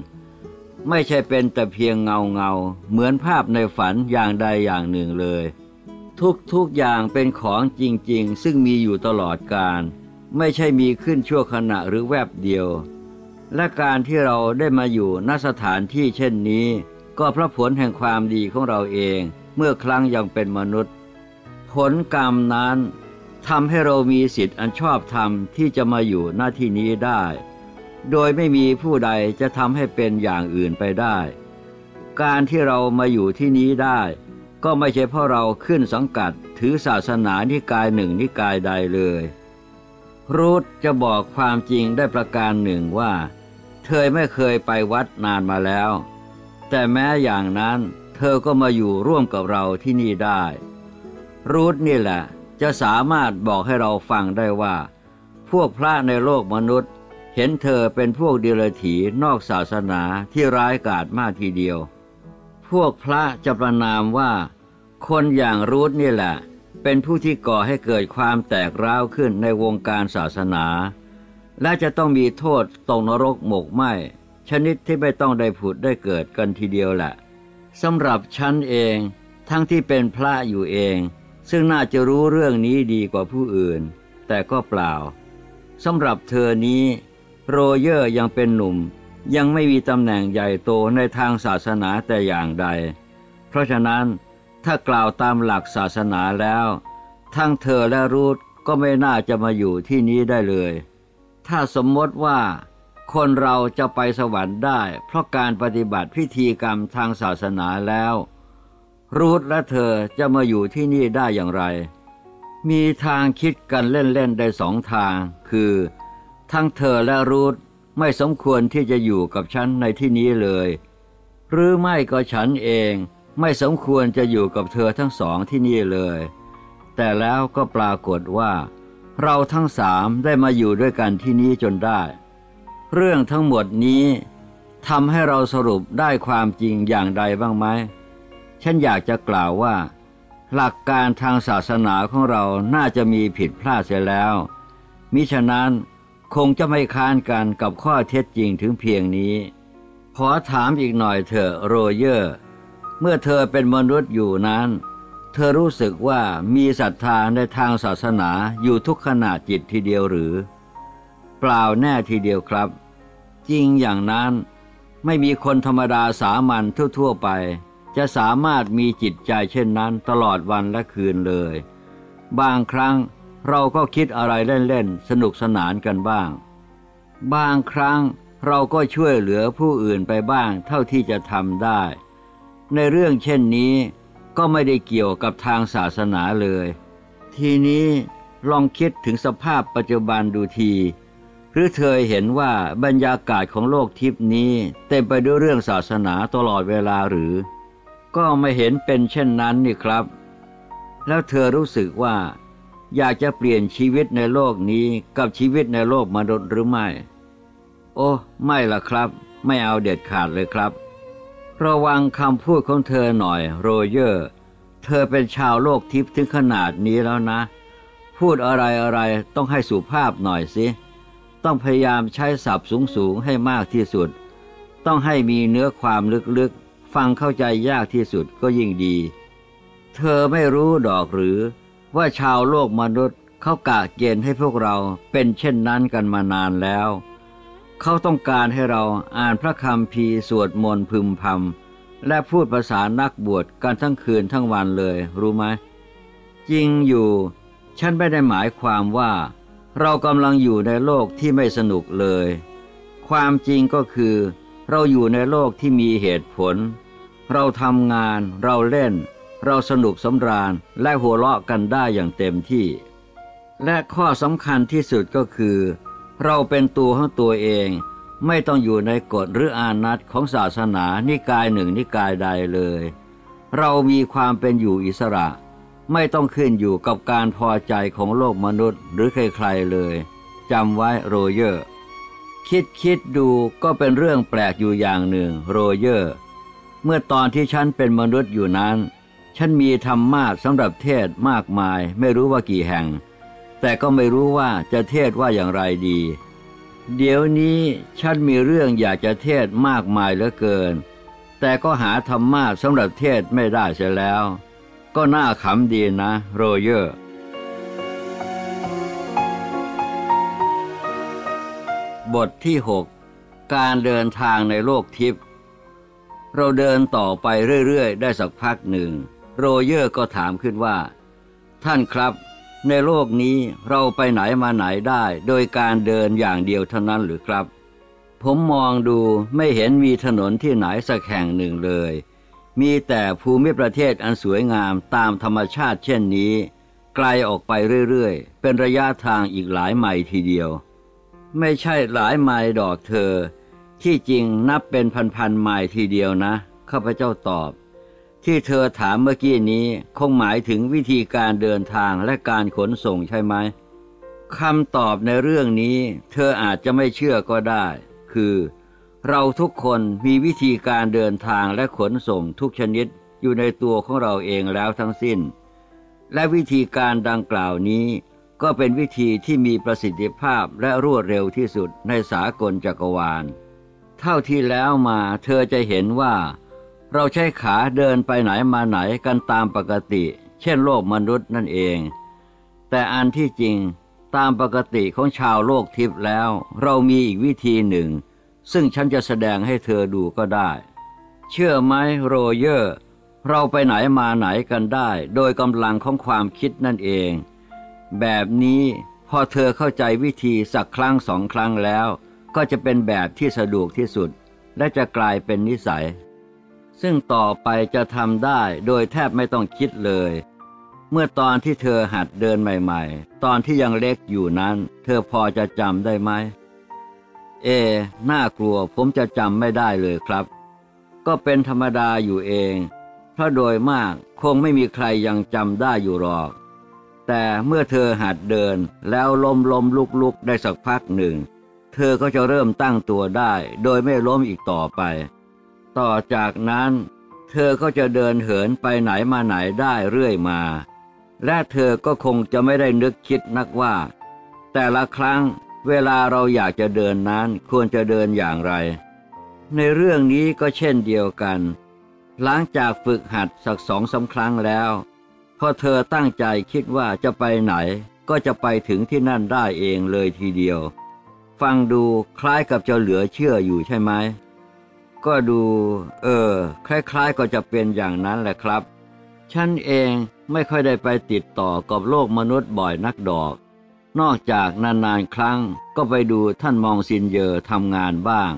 ไม่ใช่เป็นแต่เพียงเงาเงาๆเหมือนภาพในฝันอย่างใดอย่างหนึ่งเลย ทุกๆอย่างเป็นของจริงๆ ซึ่งมีอยู่ตลอดกาล ไม่ใช่มีขึ้นชั่วขณะหรือแวบเดียว และการที่เราได้มาอยู่ณสถานที่เช่นนี้ ก็เพราะผลแห่งความดีของเราเองเมื่อครั้งยังเป็นมนุษย์ ผลกรรมนั้นทำให้เรามีสิทธิ์อันชอบธรรมที่จะมาอยู่หน้าที่นี้ได้ โดยไม่มีผู้ใดจะทำให้เป็นอย่างอื่นไปได้ การที่เรามาอยู่ที่นี้ได้ ก็ไม่ใช่เพราะเราขึ้นสังกัดถือศาสนานิกายหนึ่งนิกายใดเลย รูธจะบอกความจริงได้ประการหนึ่งว่า เธอไม่เคยไปวัดนานมาแล้ว แต่แม้อย่างนั้นเธอก็มาอยู่ร่วมกับเราที่นี่ได้ รูธนี่แหละจะสามารถบอกให้เราฟังได้ว่า พวกพระในโลกมนุษย์ เห็นเธอเป็นพวกเดรัจฉีนอกศาสนาที่ร้ายกาจมากทีเดียว พวกพระจะประนามว่า คนอย่างรูธนี่แหละ เป็นผู้ที่ก่อให้เกิดความแตกร้าวขึ้นในวงการศาสนา และจะต้องมีโทษตกนรกหมกไหมชนิดที่ไม่ต้องได้ผุดได้เกิดกันทีเดียวแหละสำหรับฉันเองทั้งที่เป็นพระอยู่เอง ซึ่งน่าจะรู้เรื่องนี้ดีกว่าผู้อื่น แต่ก็เปล่าสำหรับเธอนี้ โรเยอร์ยังเป็นหนุ่ม ยังไม่มีตำแหน่งใหญ่โตในทางศาสนาแต่อย่างใด เพราะฉะนั้น ถ้ากล่าวตามหลักศาสนาแล้ว ทั้งเธอและรูธก็ไม่น่าจะมาอยู่ที่นี้ได้เลย ถ้าสมมติว่า คนเราจะไปสวรรค์ได้ เพราะการปฏิบัติพิธีกรรมทางศาสนาแล้ว รูธและเธอจะมาอยู่ที่นี่ได้อย่างไร มีทางคิดกันเล่นๆได้สองทาง คือ ทั้งเธอและรูธไม่สมควรที่จะอยู่กับฉันในที่นี้เลย หรือไม่ก็ฉันเอง ไม่สมควรจะอยู่กับเธอทั้งสองที่นี่เลย แต่แล้วก็ปรากฏว่า เราทั้งสามได้มาอยู่ด้วยกันที่นี้จนได้ เรื่องทั้งหมดนี้ทำให้เราสรุปได้ความจริงอย่างใดบ้างไหมฉันอยากจะกล่าวว่า หลักการทางศาสนาของเราน่าจะมีผิดพลาดเสียแล้ว มิฉะนั้นคงจะไม่ค้านกันกับข้อเท็จจริงถึงเพียงนี้ ขอถามอีกหน่อยเถอะโรเยอร์ เมื่อเธอเป็นมนุษย์อยู่นั้น เธอรู้สึกว่ามีศรัทธาในทางศาสนาอยู่ทุกขณะจิตทีเดียวหรือ เปล่าแน่ทีเดียวครับ จริงอย่างนั้นไม่มีคนธรรมดาสามัญทั่ว ๆ ไป จะสามารถมีจิตใจเช่นนั้นตลอดวันและคืนเลย บางครั้งเราก็คิดอะไรเล่น ๆ สนุกสนานกันบ้าง บางครั้งเราก็ช่วยเหลือผู้อื่นไปบ้างเท่าที่จะทำได้ ในเรื่องเช่นนี้ก็ไม่ได้เกี่ยวกับทางศาสนาเลย ทีนี้ลองคิดถึงสภาพปัจจุบันดูที หรือเธอเห็นว่าบรรยากาศของโลกทิพนี้เต็มไปด้วยเรื่องศาสนาตลอดเวลาหรือ ก็ไม่เห็นเป็นเช่นนั้นนี่ครับ แล้วเธอรู้สึกว่า อยากจะเปลี่ยนชีวิตในโลกนี้กับชีวิตในโลกมนุษย์หรือไม่ โอ้ ไม่ละครับ ไม่เอาเด็ดขาดเลยครับ ระวังคำพูดของเธอหน่อยโรเยอร์ เธอเป็นชาวโลกทิพย์ถึงขนาดนี้แล้วนะ พูดอะไรอะไรต้องให้สุภาพหน่อยสิ ต้องพยายามใช้ศัพท์สูงๆให้มากที่สุด ต้องให้มีเนื้อความลึกๆ ฟังเข้าใจยากที่สุดก็ยิ่งดี เธอไม่รู้ดอกหรือ ว่าชาวโลกมนุษย์เขากะเกณฑ์ให้พวกเราเป็นเช่นนั้นกันมานานแล้ว เขาต้องการให้เราอ่านพระคำพีสวดมนต์พึมพำและพูดภาษานักบวชกันทั้งคืนทั้งวันเลย รู้ไหมจริงอยู่ ฉันไม่ได้หมายความว่า เรากำลังอยู่ในโลกที่ไม่สนุกเลย ความจริงก็คือ เราอยู่ในโลกที่มีเหตุผล เราทำงาน เราเล่น เราสนุกสำราญและหัวเราะกันได้อย่างเต็มที่ และข้อสำคัญที่สุดก็คือ เราเป็นตัวของตัวเองไม่ต้องอยู่ในกฎหรืออานัตของศาสนานิกายหนึ่งนิกายใดเลย เรามีความเป็นอยู่อิสระ ไม่ต้องขึ้นอยู่กับการพอใจของโลกมนุษย์หรือใครๆเลยจำไว้โรเยอร์ คิดคิดดูก็เป็นเรื่องแปลกอยู่อย่างหนึ่งโรเยอร์ เมื่อตอนที่ฉันเป็นมนุษย์อยู่นั้น ฉันมีธรรมาสน์สำหรับเทศน์มากมายไม่รู้ว่ากี่แห่ง แต่ก็ไม่รู้ว่าจะเทศน์ว่าอย่างไรดี เดี๋ยวนี้ฉันมีเรื่องอยากจะเทศน์มากมายเหลือเกิน แต่ก็หาธรรมาสน์สำหรับเทศน์ไม่ได้เสียแล้ว ก็น่าขำดีนะ โรเยอร์ บทที่ 6 การเดินทางในโลกทิพย์เราเดินต่อไปเรื่อย ๆ ได้สักพักหนึ่ง โรเยอร์ก็ถามขึ้นว่า ท่านครับ ในโลกนี้เราไปไหนมาไหนได้โดยการเดินอย่างเดียวเท่านั้นหรือครับ ผมมองดูไม่เห็นมีถนนที่ไหนสักแห่งหนึ่งเลย มีแต่ภูมิประเทศอันสวยงามตามธรรมชาติเช่นนี้ ไกลออกไปเรื่อยๆ เป็นระยะทางอีกหลายไมล์ทีเดียว ไม่ใช่หลายไมล์ดอกเธอ ที่จริงนับเป็นพันๆไมล์ทีเดียวนะข้าพเจ้าตอบ ที่เธอถามเมื่อกี้นี้คงหมายถึงวิธีการเดินทางและการขนส่งใช่ไหมคำตอบในเรื่องนี้ เธออาจจะไม่เชื่อก็ได้ คือ เราทุกคนมีวิธีการเดินทางและขนส่งทุกชนิดอยู่ในตัวของเราเองแล้วทั้งสิ้น และวิธีการดังกล่าวนี้ ก็เป็นวิธีที่มีประสิทธิภาพและรวดเร็วที่สุดในสากลจักรวาล เท่าที่แล้วมาเธอจะเห็นว่า เราใช้ขาเดินไปไหนมาไหนกันตามปกติ เช่นโลกมนุษย์นั่นเอง แต่อันที่จริงตามปกติของชาวโลกทิพย์แล้ว เรามีอีกวิธีหนึ่ง ซึ่งฉันจะแสดงให้เธอดูก็ได้ เชื่อไหมโรเยอร์ เราไปไหนมาไหนกันได้ โดยกำลังของความคิดนั่นเอง แบบนี้พอเธอเข้าใจวิธีสักครั้งสองครั้งแล้ว ก็จะเป็นแบบที่สะดวกที่สุด และจะกลายเป็นนิสัย ซึ่งต่อไปจะทำได้โดยแทบไม่ต้องคิดเลย เมื่อตอนที่เธอหัดเดินใหม่ๆ ตอนที่ยังเล็กอยู่นั้น เธอพอจะจำได้ไหม เอ น่ากลัวผมจะจำไม่ได้เลยครับ ก็เป็นธรรมดาอยู่เอง เพราะโดยมากคงไม่มีใครยังจำได้อยู่หรอก แต่เมื่อเธอหัดเดินแล้วล้มล้มลุกลุกได้สักพักหนึ่ง เธอก็จะเริ่มตั้งตัวได้ โดยไม่ล้มอีกต่อไป ต่อจากนั้น เธอก็จะเดินเหินไปไหนมาไหนได้เรื่อยมา และเธอก็คงจะไม่ได้นึกคิดนักว่า แต่ละครั้งเวลาเราอยากจะเดินนั้นควรจะเดินอย่างไร ในเรื่องนี้ก็เช่นเดียวกัน หลังจากฝึกหัดสักสองสาครั้งแล้ว พอเธอตั้งใจคิดว่าจะไปไหน ก็จะไปถึงที่นั่นได้เองเลยทีเดียว ฟังดูคล้ายกับจะเหลือเชื่ออยู่ใช่ไหม ก็ดู เออ คล้ายๆก็จะเป็นอย่างนั้นแหละครับ ฉันเองไม่ค่อยได้ไปติดต่อกับโลกมนุษย์บ่อยนักดอก นอกจากนานๆครั้งก็ไปดูท่านมองซินเยอร์ทำงานบ้าง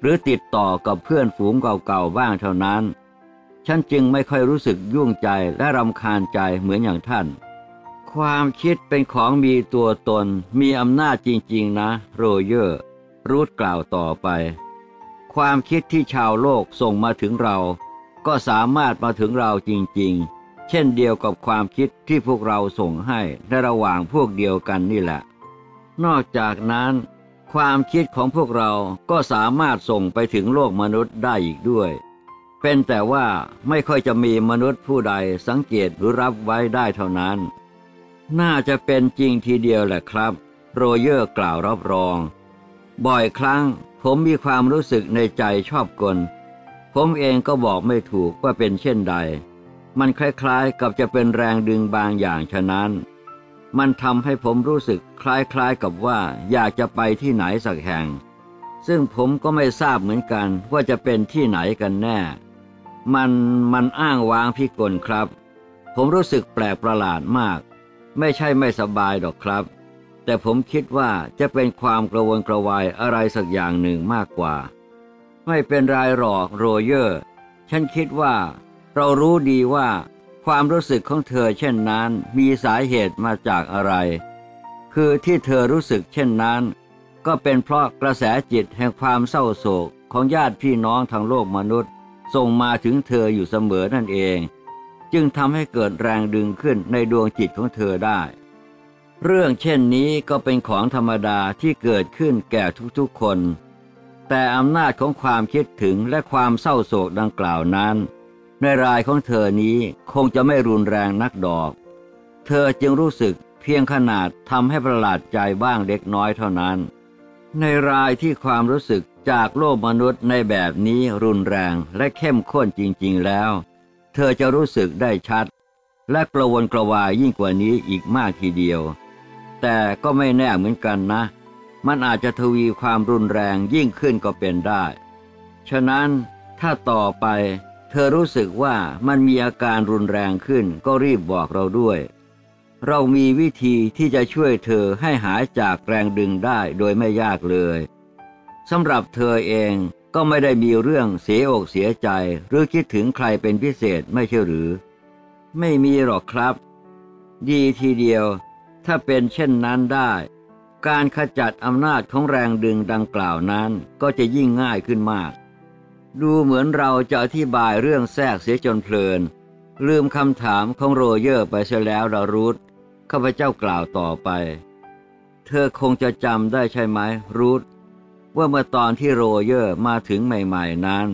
หรือติดต่อกับเพื่อนฝูงเก่าๆบ้างเท่านั้น ฉันจึงไม่ค่อยรู้สึกยุ่งใจและรำคาญใจเหมือนอย่างท่านคความคิดเป็นของมีตัวตนมีอำนาจจริงๆนะ โรเยอร์ รูดกล่าวต่อไป ความคิดที่ชาวโลกส่งมาถึงเรา ก็สามารถมาถึงเราจริง ๆ เช่นเดียวกับความคิดที่พวกเราส่งให้ในระหว่างพวกเดียวกันนี่แหละ นอกจากนั้น ความคิดของพวกเราก็สามารถส่งไปถึงโลกมนุษย์ได้อีกด้วย เป็นแต่ว่าไม่ค่อยจะมีมนุษย์ผู้ใดสังเกตหรือรับไว้ได้เท่านั้น น่าจะเป็นจริงทีเดียวแหละครับ โรเยอร์กล่าวรับรอง บ่อยครั้ง ผมมีความรู้สึกในใจชอบกล ผมเองก็บอกไม่ถูกว่าเป็นเช่นใด มันคล้ายๆกับจะเป็นแรงดึงบางอย่างฉะนั้น มันทำให้ผมรู้สึกคล้ายๆกับว่าอยากจะไปที่ไหนสักแห่ง ซึ่งผมก็ไม่ทราบเหมือนกันว่าจะเป็นที่ไหนกันแน่ มันมันอ้างว้างพิกลครับ ผมรู้สึกแปลกประหลาดมาก ไม่ใช่ไม่สบายดอกครับ แต่ผมคิดว่าจะเป็นความกระวนกระวายอะไรสักอย่างหนึ่งมากกว่า ไม่เป็นไรหรอกโรเยอร์ ฉันคิดว่า เรารู้ดีว่า ความรู้สึกของเธอเช่นนั้น มีสาเหตุมาจากอะไร คือที่เธอรู้สึกเช่นนั้น ก็เป็นเพราะกระแสจิตแห่งความเศร้าโศกของญาติพี่น้องทางโลกมนุษย์ ส่งมาถึงเธออยู่เสมอนั่นเอง จึงทำให้เกิดแรงดึงขึ้นในดวงจิตของเธอได้ เรื่องเช่นนี้ก็เป็นของธรรมดาที่เกิดขึ้นแก่ทุกๆคน แต่อำนาจของความคิดถึงและความเศร้าโศกดังกล่าวนั้น ในรายของเธอนี้คงจะไม่รุนแรงนักดอก เธอจึงรู้สึกเพียงขนาดทำให้ประหลาดใจบ้างเล็กน้อยเท่านั้น ในรายที่ความรู้สึกจากโลกมนุษย์ในแบบนี้รุนแรงและเข้มข้นจริงๆแล้ว เธอจะรู้สึกได้ชัด และกระวนกระวายยิ่งกว่านี้อีกมากทีเดียว แต่ก็ไม่แน่เหมือนกันนะ มันอาจจะทวีความรุนแรงยิ่งขึ้นก็เป็นได้ ฉะนั้นถ้าต่อไป เธอรู้สึกว่ามันมีอาการรุนแรงขึ้นก็รีบบอกเราด้วย เรามีวิธีที่จะช่วยเธอให้หายจากแรงดึงได้โดยไม่ยากเลยสำหรับเธอเองก็ไม่ได้มีเรื่องเสียอกเสียใจ หรือคิดถึงใครเป็นพิเศษไม่ใช่หรือ ไม่มีหรอกครับ ดีทีเดียว ถ้าเป็นเช่นนั้นได้ การขจัดอำนาจของแรงดึงดังกล่าวนั้นก็จะยิ่งง่ายขึ้นมาก ดูเหมือนเราจะอธิบายเรื่องแทรกเสียจนเพลิน ลืมคำถามของโรเยอร์ไปเสียแล้วล่ะรูธข้าพเจ้ากล่าวต่อไป เธอคงจะจำได้ใช่ไหมรูธว่าเมื่อตอนที่โรเยอร์มาถึงใหม่ๆนั้น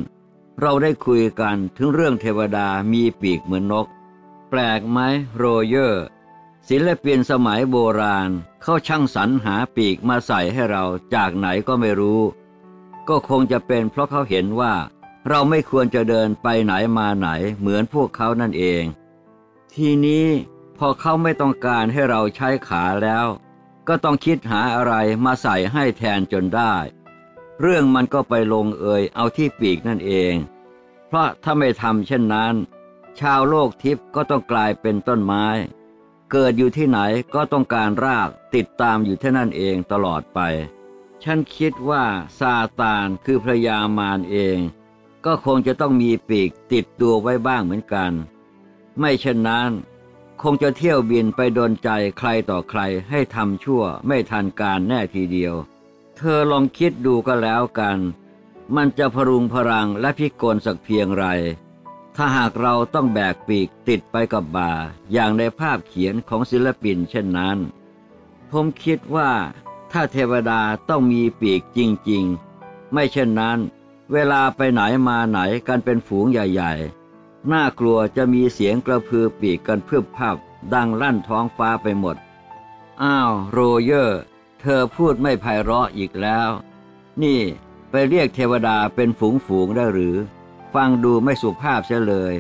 เราได้คุยกันถึงเรื่องเทวดามีปีกเหมือนนก แปลกไหมโรเยอร์ ศิลปินสมัยโบราณเขาช่างสรรหาปีกมาใส่ให้เราจากไหนก็ไม่รู้ ก็คงจะเป็นเพราะเขาเห็นว่า เราไม่ควรจะเดินไปไหนมาไหนเหมือนพวกเขานั่นเอง ทีนี้พอเขาไม่ต้องการให้เราใช้ขาแล้ว ก็ต้องคิดหาอะไรมาใส่ให้แทนจนได้ เรื่องมันก็ไปลงเอยเอาที่ปีกนั่นเอง เพราะถ้าไม่ทำเช่นนั้น ชาวโลกทิพย์ก็ต้องกลายเป็นต้นไม้ เกิดอยู่ที่ไหนก็ต้องการรากติดตามอยู่ที่นั่นเองตลอดไป ฉันคิดว่าซาตานคือพระยามารเอง ก็คงจะต้องมีปีกติดตัวไว้บ้างเหมือนกัน ไม่เช่นนั้น คงจะเที่ยวบินไปโดนใจใครต่อใครให้ทำชั่วไม่ทันการแน่ทีเดียว เธอลองคิดดูก็แล้วกัน มันจะพรุงพรังและพิกลสักเพียงไร ถ้าหากเราต้องแบกปีกติดไปกับบ่า อย่างในภาพเขียนของศิลปินเช่นนั้น ผมคิดว่า ถ้าเทวดาต้องมีปีกจริง ๆ ไม่เช่นนั้น เวลาไปไหนมาไหนกันเป็นฝูงใหญ่ ๆ น่ากลัวจะมีเสียงกระพือปีกกันเพื่อพับดังลั่นท้องฟ้าไปหมด อ้าว โรเยอร์ เธอพูดไม่ไพเราะอีกแล้ว นี่ไปเรียกเทวดาเป็นฝูงฝูงได้หรือ ฟังดูไม่สุภาพเสียเลย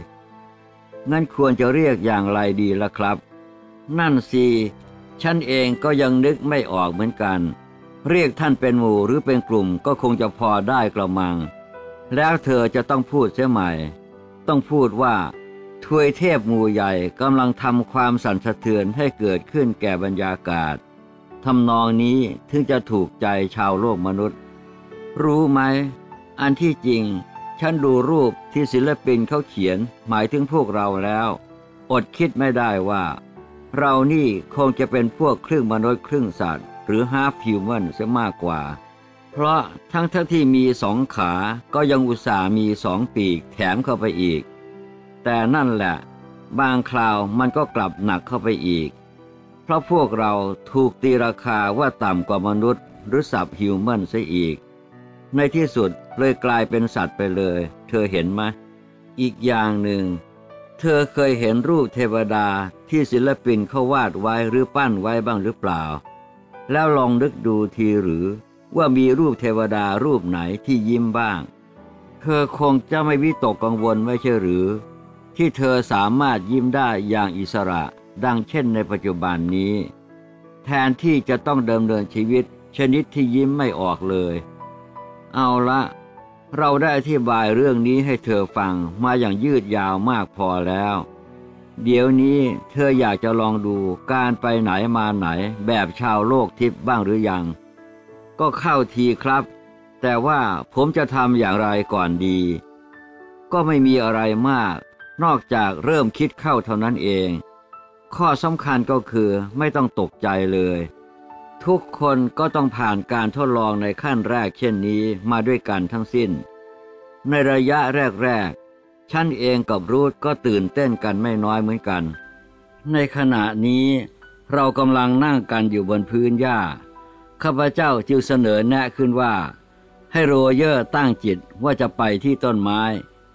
นั่นควรจะเรียกอย่างไรดีล่ะครับ นั่นสิฉันเองก็ยังนึกไม่ออกเหมือนกัน เรียกท่านเป็นหมู่หรือเป็นกลุ่มก็คงจะพอได้กระมัง แล้วเธอจะต้องพูดเสียใหม่ ต้องพูดว่าทวยเทพหมู่ใหญ่กำลังทำความสั่นสะเทือนให้เกิดขึ้นแก่บรรยากาศทำนองนี้ถึงจะถูกใจชาวโลกมนุษย์ รู้ไหม อันที่จริง ฉันดูรูปที่ศิลปินเขาเขียนหมายถึงพวกเราแล้ว อดคิดไม่ได้ว่า เรานี่คงจะเป็นพวกครึ่งมนุษย์ครึ่งสัตว์ หรือฮาฟฮิวแมนซะมากกว่า เพราะทั้งทั้งที่มีสองขาก็ยังอุตส่ามีสองปีกแถมเข้าไปอีก แต่นั่นแหละ บางคราวมันก็กลับหนักเข้าไปอีก เพราะพวกเราถูกตีราคาว่าต่ำกว่ามนุษย์ หรือสับฮิวแมนซะอีก ในที่สุด เลยกลายเป็นสัตว์ไปเลย เธอเห็นไหมอีกอย่างหนึ่ง เธอเคยเห็นรูปเทวดาที่ศิลปินเขาวาดไว้หรือปั้นไว้บ้างหรือเปล่า แล้วลองนึกดูทีหรือว่ามีรูปเทวดารูปไหนที่ยิ้มบ้าง เธอคงจะไม่วิตกกังวลไม่ใช่หรือ ที่เธอสามารถยิ้มได้อย่างอิสระ ดังเช่นในปัจจุบันนี้ แทนที่จะต้องเดิมเนินชีวิตชนิดที่ยิ้มไม่ออกเลย เอาละ เราได้อธิบายเรื่องนี้ให้เธอฟังมาอย่างยืดยาวมากพอแล้ว เดี๋ยวนี้เธออยากจะลองดูการไปไหนมาไหนแบบชาวโลกทิพย์บ้างหรือยัง ก็เข้าทีครับ แต่ว่าผมจะทำอย่างไรก่อนดี ก็ไม่มีอะไรมาก นอกจากเริ่มคิดเข้าเท่านั้นเอง ข้อสำคัญก็คือไม่ต้องตกใจเลย ทุกคนก็ต้องผ่านการทดลองในขั้นแรกเช่นนี้มาด้วยกันทั้งสิ้น ในระยะแรกๆฉันเองกับรูธก็ตื่นเต้นกันไม่น้อยเหมือนกัน ในขณะนี้เรากำลังนั่งกันอยู่บนพื้นหญ้า ข้าพเจ้าจึงเสนอแนะขึ้นว่า ให้โรเยอร์ตั้งจิตว่าจะไปที่ต้นไม้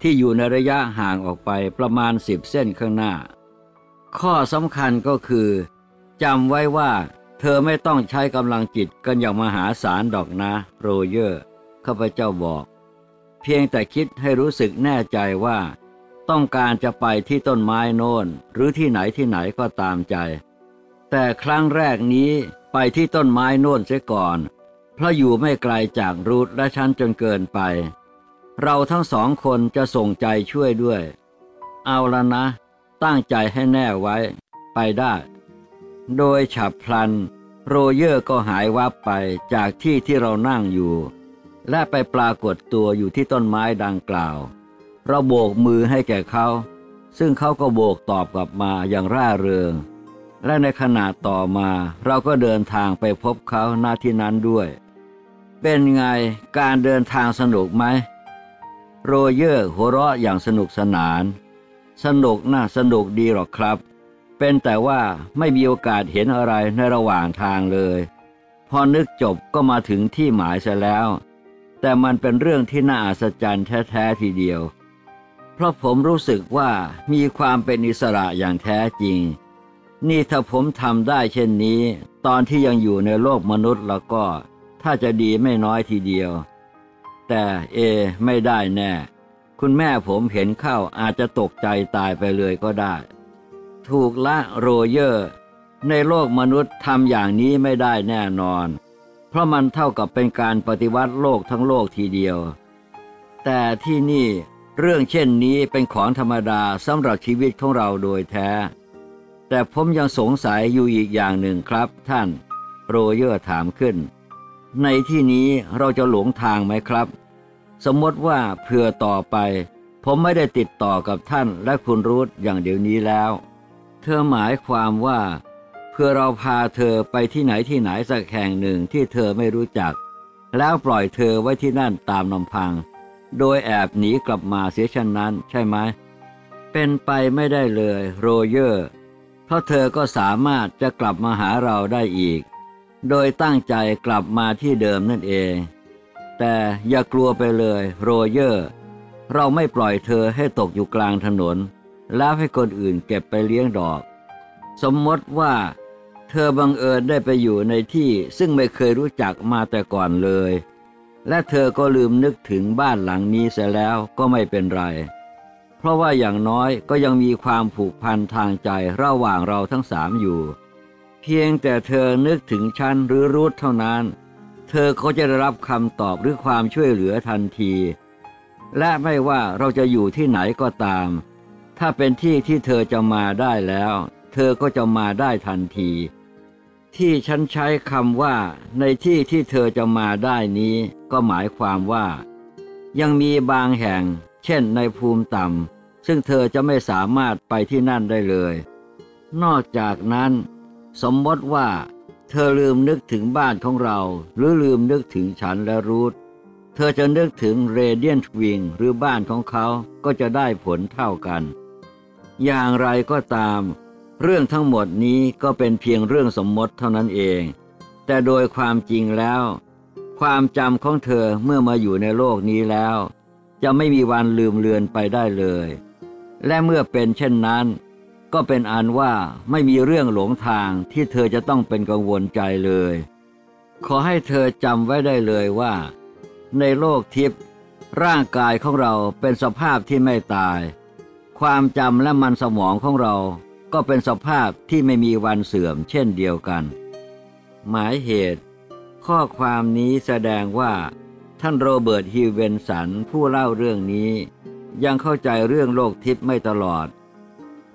ที่อยู่ในระยะห่างออกไปประมาณสิบเส้นข้างหน้า ข้อสำคัญก็คือจำไว้ว่า เธอไม่ต้องใช้กำลังจิตกันอย่างมหาศาลดอกนะ โรเยอร์ ข้าพเจ้าบอก เพียงแต่คิดให้รู้สึกแน่ใจว่า ต้องการจะไปที่ต้นไม้โน้นหรือที่ไหนที่ไหนก็ตามใจ แต่ครั้งแรกนี้ไปที่ต้นไม้โน้นเสียก่อน เพราะอยู่ไม่ไกลจากรูทและฉันจนเกินไป เราทั้งสองคนจะส่งใจช่วยด้วย เอาละนะ ตั้งใจให้แน่ไว้ ไปได้ โดยฉับพลัน โรเยอร์ก็หายวับไปจากที่ที่เรานั่งอยู่ และไปปรากฏตัวอยู่ที่ต้นไม้ดังกล่าว เราโบกมือให้แก่เขา ซึ่งเขาก็โบกตอบกลับมาอย่างร่าเริง และในขณะต่อมาเราก็เดินทางไปพบเขาหน้าที่นั้นด้วย เป็นไงการเดินทางสนุกไหม โรเยอร์หัวเราะอย่างสนุกสนาน สนุกน่าสนุกดีหรอกครับ เป็นแต่ว่าไม่มีโอกาสเห็นอะไรในระหว่างทางเลย พอนึกจบก็มาถึงที่หมายเสียแล้ว แต่มันเป็นเรื่องที่น่าอัศจรรย์แท้ๆทีเดียว เพราะผมรู้สึกว่ามีความเป็นอิสระอย่างแท้จริง นี่ถ้าผมทำได้เช่นนี้ ตอนที่ยังอยู่ในโลกมนุษย์แล้วก็ ถ้าจะดีไม่น้อยทีเดียว แต่เอ ไม่ได้แน่ คุณแม่ผมเห็นเข้าอาจจะตกใจตายไปเลยก็ได้ ถูกละโรเยอร์ ในโลกมนุษย์ทำอย่างนี้ไม่ได้แน่นอน เพราะมันเท่ากับเป็นการปฏิวัติโลกทั้งโลกทีเดียว แต่ที่นี่เรื่องเช่นนี้เป็นของธรรมดาสำหรับชีวิตของเราโดยแท้ แต่ผมยังสงสัยอยู่อีกอย่างหนึ่งครับท่าน โรเยอร์ถามขึ้น ในที่นี้เราจะหลงทางไหมครับ สมมติว่าเพื่อต่อไป ผมไม่ได้ติดต่อกับท่านและคุณรูทอย่างเดี๋ยวนี้แล้ว เธอหมายความว่า เพื่อเราพาเธอไปที่ไหนที่ไหนสักแห่งหนึ่งที่เธอไม่รู้จัก แล้วปล่อยเธอไว้ที่นั่นตามลำพัง โดยแอบหนีกลับมาเสียเช่นนั้นใช่ไหมเป็นไปไม่ได้เลยโรเยอร์ เพราะเธอก็สามารถจะกลับมาหาเราได้อีก โดยตั้งใจกลับมาที่เดิมนั่นเอง แต่อย่ากลัวไปเลยโรเยอร์ เราไม่ปล่อยเธอให้ตกอยู่กลางถนน แล้วให้คนอื่นเก็บไปเลี้ยงดอก สมมติว่าเธอบังเอิญได้ไปอยู่ในที่ซึ่งไม่เคยรู้จักมาแต่ก่อนเลย และเธอก็ลืมนึกถึงบ้านหลังนี้เสียแล้วก็ไม่เป็นไร เพราะว่าอย่างน้อยก็ยังมีความผูกพันทางใจระหว่างเราทั้งสามอยู่ เพียงแต่เธอนึกถึงฉันหรือรูทเท่านั้น เธอก็จะได้รับคำตอบหรือความช่วยเหลือทันที และไม่ว่าเราจะอยู่ที่ไหนก็ตาม ถ้าเป็นที่ที่เธอจะมาได้แล้ว เธอก็จะมาได้ทันที ที่ฉันใช้คำว่า ในที่ที่เธอจะมาได้นี้ ก็หมายความว่า ยังมีบางแห่ง เช่นในภูมิต่ำซึ่งเธอจะไม่สามารถไปที่นั่นได้เลย นอกจากนั้น สมมติว่า เธอลืมนึกถึงบ้านของเรา หรือลืมนึกถึงฉันและรูทเธอจะนึกถึงเรเดียนทวิงหรือบ้านของเขาก็จะได้ผลเท่ากัน อย่างไรก็ตาม เรื่องทั้งหมดนี้ก็เป็นเพียงเรื่องสมมติเท่านั้นเอง แต่โดยความจริงแล้ว ความจำของเธอเมื่อมาอยู่ในโลกนี้แล้ว จะไม่มีวันลืมเลือนไปได้เลย และเมื่อเป็นเช่นนั้น ก็เป็นอันว่าไม่มีเรื่องหลงทางที่เธอจะต้องเป็นกังวลใจเลย ขอให้เธอจำไว้ได้เลยว่า ในโลกทิพย์ร่างกายของเราเป็นสภาพที่ไม่ตาย ความจำและมันสมองของเราก็เป็นสภาพที่ไม่มีวันเสื่อมเช่นเดียวกัน หมายเหตุ ข้อความนี้แสดงว่า ท่านโรเบิร์ตฮิวจ์ เบนสันผู้เล่าเรื่องนี้ ยังเข้าใจเรื่องโลกทิพย์ไม่ตลอด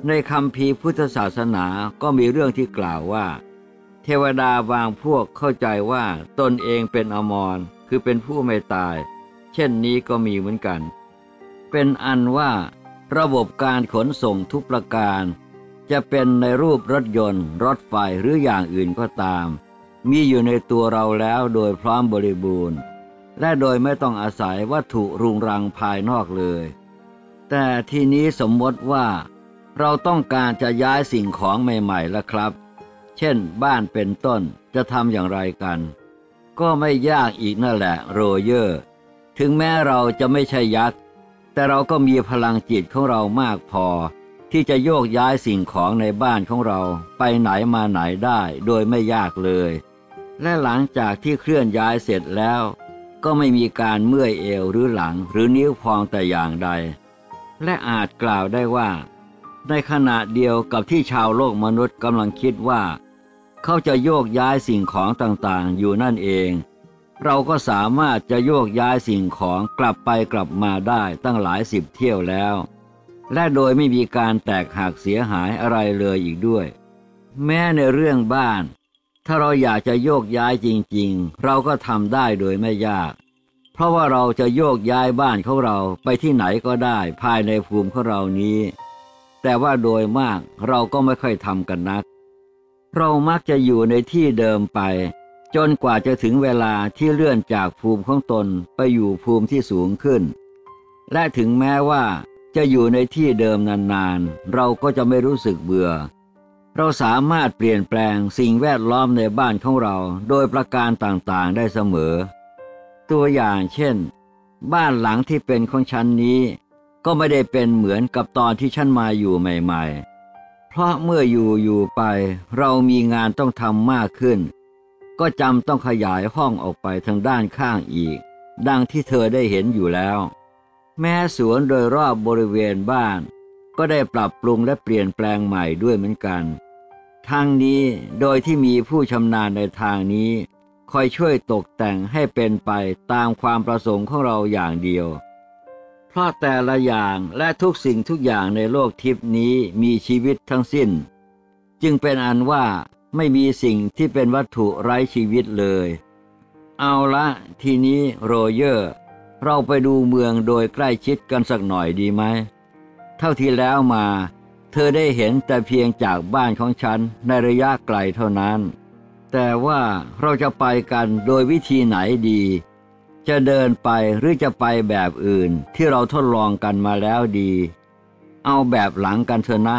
ในคำพีพุทธศาสนาก็มีเรื่องที่กล่าวว่า เทวดาบางพวกเข้าใจว่าตนเองเป็นอมรคือเป็นผู้ไม่ตาย เช่นนี้ก็มีเหมือนกัน เป็นอันว่า ระบบการขนส่งทุกประการ จะเป็นในรูปรถยนต์ รถไฟหรืออย่างอื่นก็ตาม มีอยู่ในตัวเราแล้วโดยพร้อมบริบูรณ์ และโดยไม่ต้องอาศัยวัตถุรุงรังภายนอกเลย แต่ทีนี้สมมติว่า เราต้องการจะย้ายสิ่งของใหม่ๆแล้วครับ เช่น บ้านเป็นต้นจะทำอย่างไรกัน ก็ไม่ยากอีกนั่นแหละโรเยอร์ ถึงแม้เราจะไม่ใช่ยักษ์ แต่เราก็มีพลังจิตของเรามากพอ ที่จะโยกย้ายสิ่งของในบ้านของเราไปไหนมาไหนได้โดยไม่ยากเลย และหลังจากที่เคลื่อนย้ายเสร็จแล้ว ก็ไม่มีการเมื่อยเอวหรือหลังหรือนิ้วพองแต่อย่างใด และอาจกล่าวได้ว่า ในขณะเดียวกับที่ชาวโลกมนุษย์กำลังคิดว่า เขาจะโยกย้ายสิ่งของต่างๆ อยู่นั่นเอง เราก็สามารถจะโยกย้ายสิ่งของกลับไปกลับมาได้ตั้งหลายสิบเที่ยวแล้ว และโดยไม่มีการแตกหักเสียหายอะไรเลยอีกด้วย แม้ในเรื่องบ้าน ถ้าเราอยากจะโยกย้ายจริง ๆ เราก็ทำได้โดยไม่ยาก เพราะว่าเราจะโยกย้ายบ้านของเราไปที่ไหนก็ได้ภายในภูมิของเรานี้ แต่ว่าโดยมากเราก็ไม่ค่อยทำกันนัก เรามักจะอยู่ในที่เดิมไป จนกว่าจะถึงเวลาที่เลื่อนจากภูมิของตนไปอยู่ภูมิที่สูงขึ้น และถึงแม้ว่าจะอยู่ในที่เดิมนานๆ เราก็จะไม่รู้สึกเบื่อ เราสามารถเปลี่ยนแปลงสิ่งแวดล้อมในบ้านของเราโดยประการต่างๆได้เสมอ ตัวอย่างเช่น บ้านหลังที่เป็นของฉันนี้ ก็ไม่ได้เป็นเหมือนกับตอนที่ฉันมาอยู่ใหม่ ๆ เพราะเมื่ออยู่อยู่ไป เรามีงานต้องทำมากขึ้น ก็จำต้องขยายห้องออกไปทางด้านข้างอีก ดังที่เธอได้เห็นอยู่แล้ว แม้สวนโดยรอบบริเวณบ้าน ก็ได้ปรับปรุงและเปลี่ยนแปลงใหม่ด้วยเหมือนกันทั้งนี้โดยที่มีผู้ชำนาญในทางนี้คอยช่วยตกแต่งให้เป็นไปตามความประสงค์ของเราอย่างเดียว เพราะแต่ละอย่างและทุกสิ่งทุกอย่างในโลกทิพนี้มีชีวิตทั้งสิ้น จึงเป็นอันว่า ไม่มีสิ่งที่เป็นวัตถุไร้ชีวิตเลย เอาละทีนี้โรเยอร์ เราไปดูเมืองโดยใกล้ชิดกันสักหน่อยดีไหม เท่าที่แล้วมา เธอได้เห็นแต่เพียงจากบ้านของฉันในระยะไกลเท่านั้น แต่ว่าเราจะไปกันโดยวิธีไหนดี จะเดินไปหรือจะไปแบบอื่นที่เราทดลองกันมาแล้วดี เอาแบบหลังกันเถอะนะ